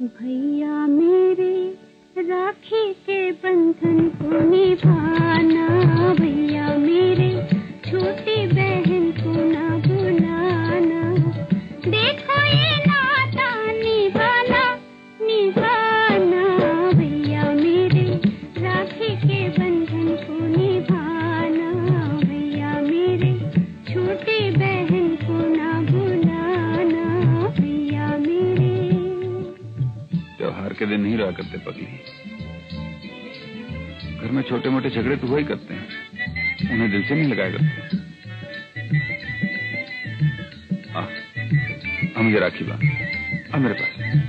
भैया मेरे राखी के बंधन को निभाना दिन नहीं रहा करते पगली। घर में छोटे मोटे झगड़े तो हुआ ही करते हैं। उन्हें दिल से नहीं लगाया करते। हम ये राखी बाँध। अब मेरे पास।